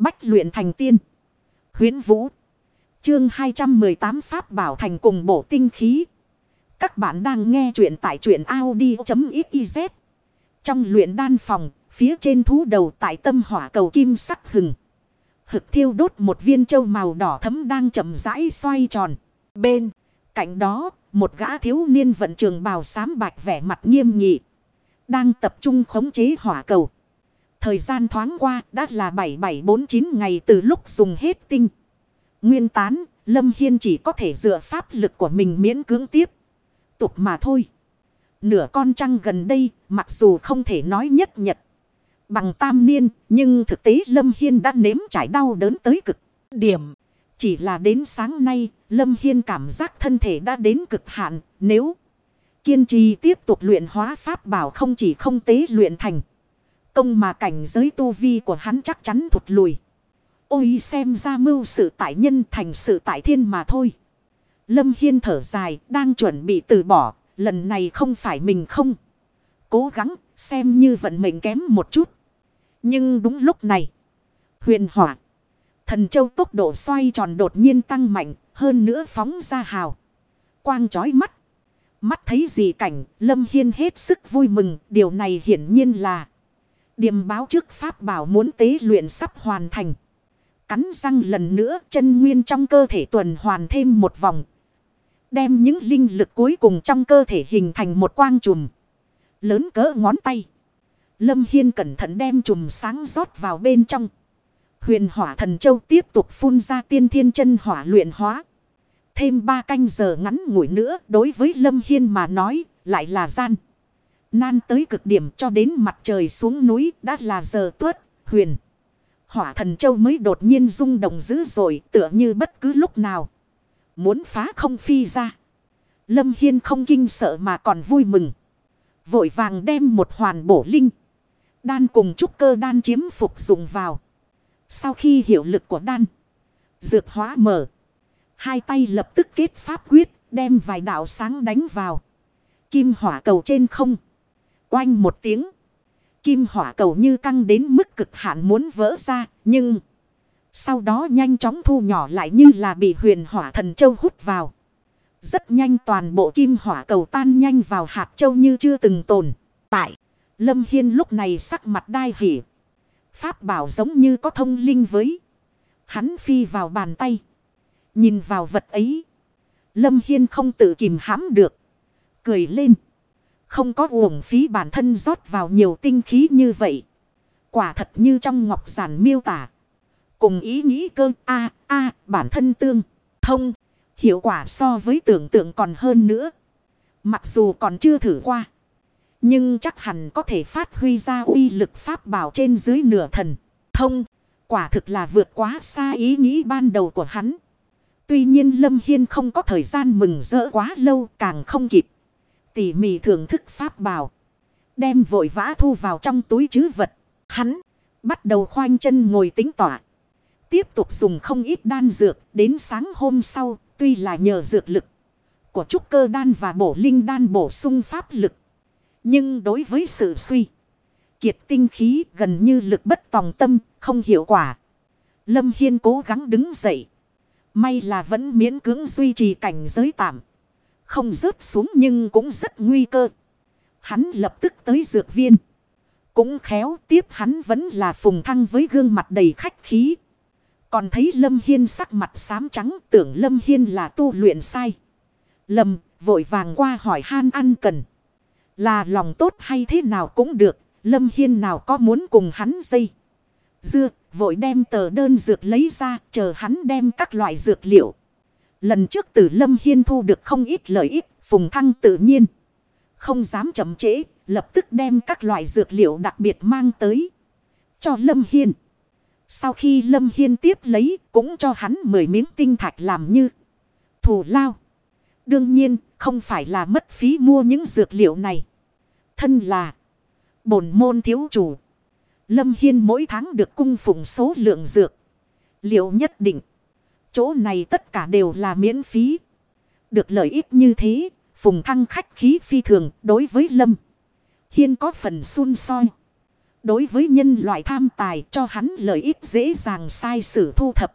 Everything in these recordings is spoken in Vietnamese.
Bách luyện thành tiên. Huyến Vũ. Chương 218 Pháp Bảo Thành cùng bổ tinh khí. Các bạn đang nghe truyện tại truyện Audi.xyz. Trong luyện đan phòng, phía trên thú đầu tại tâm hỏa cầu kim sắc hừng. Hực thiêu đốt một viên châu màu đỏ thấm đang chậm rãi xoay tròn. Bên cạnh đó, một gã thiếu niên vận trường bào xám bạch vẻ mặt nghiêm nghị. Đang tập trung khống chế hỏa cầu. Thời gian thoáng qua đã là 7749 ngày từ lúc dùng hết tinh. Nguyên tán, Lâm Hiên chỉ có thể dựa pháp lực của mình miễn cưỡng tiếp. Tục mà thôi. Nửa con trăng gần đây, mặc dù không thể nói nhất nhật. Bằng tam niên, nhưng thực tế Lâm Hiên đã nếm trải đau đớn tới cực điểm. Chỉ là đến sáng nay, Lâm Hiên cảm giác thân thể đã đến cực hạn. Nếu kiên trì tiếp tục luyện hóa pháp bảo không chỉ không tế luyện thành. Công mà cảnh giới tu vi của hắn chắc chắn thụt lùi. Ôi xem ra mưu sự tại nhân thành sự tại thiên mà thôi. Lâm Hiên thở dài, đang chuẩn bị từ bỏ, lần này không phải mình không. Cố gắng, xem như vận mệnh kém một chút. Nhưng đúng lúc này, huyền hỏa, thần châu tốc độ xoay tròn đột nhiên tăng mạnh, hơn nữa phóng ra hào. Quang chói mắt. Mắt thấy gì cảnh, Lâm Hiên hết sức vui mừng, điều này hiển nhiên là điềm báo trước pháp bảo muốn tế luyện sắp hoàn thành. Cắn răng lần nữa, chân nguyên trong cơ thể tuần hoàn thêm một vòng. Đem những linh lực cuối cùng trong cơ thể hình thành một quang trùm. Lớn cỡ ngón tay. Lâm Hiên cẩn thận đem trùm sáng rót vào bên trong. Huyền hỏa thần châu tiếp tục phun ra tiên thiên chân hỏa luyện hóa. Thêm ba canh giờ ngắn ngủi nữa, đối với Lâm Hiên mà nói, lại là gian. Nan tới cực điểm cho đến mặt trời xuống núi đã là giờ tuất, huyền. Hỏa thần châu mới đột nhiên rung động dữ dội tựa như bất cứ lúc nào. Muốn phá không phi ra. Lâm Hiên không kinh sợ mà còn vui mừng. Vội vàng đem một hoàn bổ linh. Đan cùng trúc cơ đan chiếm phục dùng vào. Sau khi hiệu lực của đan. Dược hóa mở. Hai tay lập tức kết pháp quyết. Đem vài đạo sáng đánh vào. Kim hỏa cầu trên không. Oanh một tiếng. Kim hỏa cầu như căng đến mức cực hạn muốn vỡ ra. Nhưng. Sau đó nhanh chóng thu nhỏ lại như là bị huyền hỏa thần châu hút vào. Rất nhanh toàn bộ kim hỏa cầu tan nhanh vào hạt châu như chưa từng tồn. Tại. Lâm Hiên lúc này sắc mặt đai hỉ. Pháp bảo giống như có thông linh với. Hắn phi vào bàn tay. Nhìn vào vật ấy. Lâm Hiên không tự kìm hãm được. Cười lên. Không có uổng phí bản thân rót vào nhiều tinh khí như vậy. Quả thật như trong ngọc giản miêu tả. Cùng ý nghĩ cơ, a a, bản thân tương, thông. Hiệu quả so với tưởng tượng còn hơn nữa. Mặc dù còn chưa thử qua. Nhưng chắc hẳn có thể phát huy ra uy lực pháp bảo trên dưới nửa thần. Thông. Quả thực là vượt quá xa ý nghĩ ban đầu của hắn. Tuy nhiên Lâm Hiên không có thời gian mừng rỡ quá lâu, càng không kịp. Tỉ mỉ thưởng thức pháp bảo. Đem vội vã thu vào trong túi chứ vật. Hắn bắt đầu khoanh chân ngồi tính tỏa. Tiếp tục dùng không ít đan dược. Đến sáng hôm sau, tuy là nhờ dược lực của trúc cơ đan và bổ linh đan bổ sung pháp lực. Nhưng đối với sự suy. Kiệt tinh khí gần như lực bất tòng tâm, không hiệu quả. Lâm Hiên cố gắng đứng dậy. May là vẫn miễn cưỡng duy trì cảnh giới tạm. Không rớt xuống nhưng cũng rất nguy cơ. Hắn lập tức tới dược viên. Cũng khéo tiếp hắn vẫn là phùng thăng với gương mặt đầy khách khí. Còn thấy Lâm Hiên sắc mặt xám trắng, tưởng Lâm Hiên là tu luyện sai. Lâm, vội vàng qua hỏi han ăn cần. Là lòng tốt hay thế nào cũng được. Lâm Hiên nào có muốn cùng hắn dây. Dưa, vội đem tờ đơn dược lấy ra, chờ hắn đem các loại dược liệu. Lần trước từ Lâm Hiên thu được không ít lợi ích, Phùng Thăng tự nhiên. Không dám chậm trễ, lập tức đem các loại dược liệu đặc biệt mang tới. Cho Lâm Hiên. Sau khi Lâm Hiên tiếp lấy, cũng cho hắn 10 miếng tinh thạch làm như thù lao. Đương nhiên, không phải là mất phí mua những dược liệu này. Thân là bổn môn thiếu chủ. Lâm Hiên mỗi tháng được cung phụng số lượng dược. Liệu nhất định. Chỗ này tất cả đều là miễn phí. Được lợi ích như thế, Phùng Thăng khách khí phi thường đối với Lâm. Hiên có phần xun soi. Đối với nhân loại tham tài cho hắn lợi ích dễ dàng sai sử thu thập.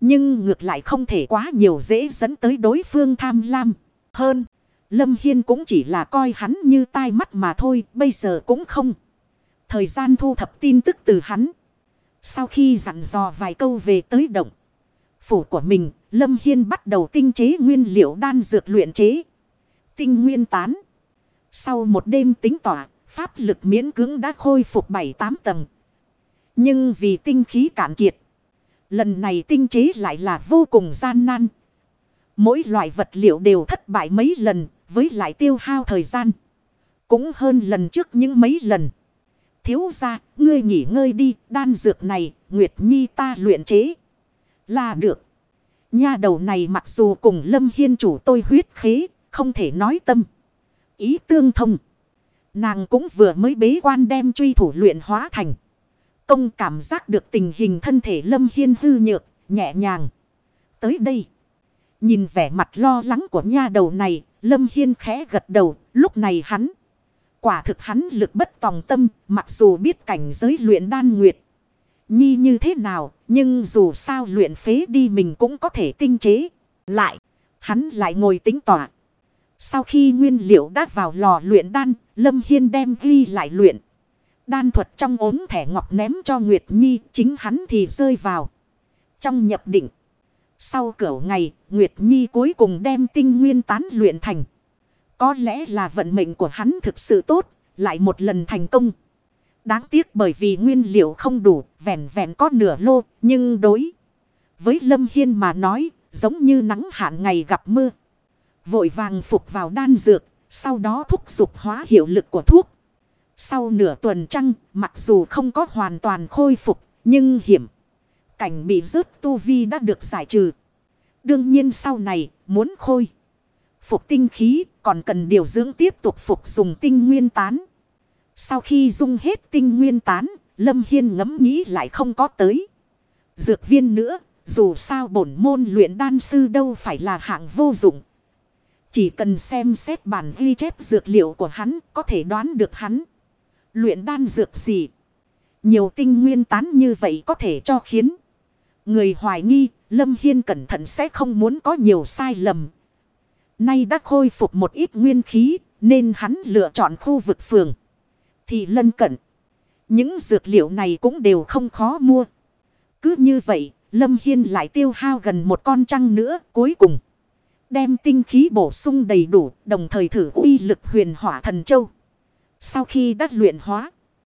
Nhưng ngược lại không thể quá nhiều dễ dẫn tới đối phương tham lam. Hơn, Lâm Hiên cũng chỉ là coi hắn như tai mắt mà thôi, bây giờ cũng không. Thời gian thu thập tin tức từ hắn. Sau khi dặn dò vài câu về tới động. Phủ của mình, Lâm Hiên bắt đầu tinh chế nguyên liệu đan dược luyện chế. Tinh nguyên tán. Sau một đêm tính tỏa, pháp lực miễn cưỡng đã khôi phục 7-8 tầng. Nhưng vì tinh khí cạn kiệt. Lần này tinh chế lại là vô cùng gian nan. Mỗi loại vật liệu đều thất bại mấy lần, với lại tiêu hao thời gian. Cũng hơn lần trước những mấy lần. Thiếu ra, ngươi nghỉ ngơi đi, đan dược này, Nguyệt Nhi ta luyện chế. Là được. Nha đầu này mặc dù cùng Lâm Hiên chủ tôi huyết khế, không thể nói tâm. Ý tương thông. Nàng cũng vừa mới bế quan đem truy thủ luyện hóa thành. Công cảm giác được tình hình thân thể Lâm Hiên hư nhược, nhẹ nhàng. Tới đây. Nhìn vẻ mặt lo lắng của nha đầu này, Lâm Hiên khẽ gật đầu, lúc này hắn. Quả thực hắn lực bất tòng tâm, mặc dù biết cảnh giới luyện đan nguyệt. Nhi như thế nào, nhưng dù sao luyện phế đi mình cũng có thể tinh chế. Lại, hắn lại ngồi tính tỏa. Sau khi nguyên liệu đã vào lò luyện đan, Lâm Hiên đem ghi lại luyện. Đan thuật trong ốm thẻ ngọc ném cho Nguyệt Nhi, chính hắn thì rơi vào. Trong nhập định. Sau cỡ ngày, Nguyệt Nhi cuối cùng đem tinh nguyên tán luyện thành. Có lẽ là vận mệnh của hắn thực sự tốt, lại một lần thành công. Đáng tiếc bởi vì nguyên liệu không đủ, vẹn vẹn có nửa lô, nhưng đối với Lâm Hiên mà nói, giống như nắng hạn ngày gặp mưa. Vội vàng phục vào đan dược, sau đó thúc dục hóa hiệu lực của thuốc. Sau nửa tuần trăng, mặc dù không có hoàn toàn khôi phục, nhưng hiểm. Cảnh bị rớt tu vi đã được giải trừ. Đương nhiên sau này, muốn khôi. Phục tinh khí, còn cần điều dưỡng tiếp tục phục dùng tinh nguyên tán. Sau khi dung hết tinh nguyên tán, Lâm Hiên ngẫm nghĩ lại không có tới. Dược viên nữa, dù sao bổn môn luyện đan sư đâu phải là hạng vô dụng. Chỉ cần xem xét bản ghi chép dược liệu của hắn, có thể đoán được hắn. Luyện đan dược gì? Nhiều tinh nguyên tán như vậy có thể cho khiến người hoài nghi, Lâm Hiên cẩn thận sẽ không muốn có nhiều sai lầm. Nay đã khôi phục một ít nguyên khí, nên hắn lựa chọn khu vực phường. Thì lân cận. Những dược liệu này cũng đều không khó mua. Cứ như vậy, Lâm Hiên lại tiêu hao gần một con trăng nữa cuối cùng. Đem tinh khí bổ sung đầy đủ, đồng thời thử uy lực huyền hỏa thần châu. Sau khi đắt luyện hóa,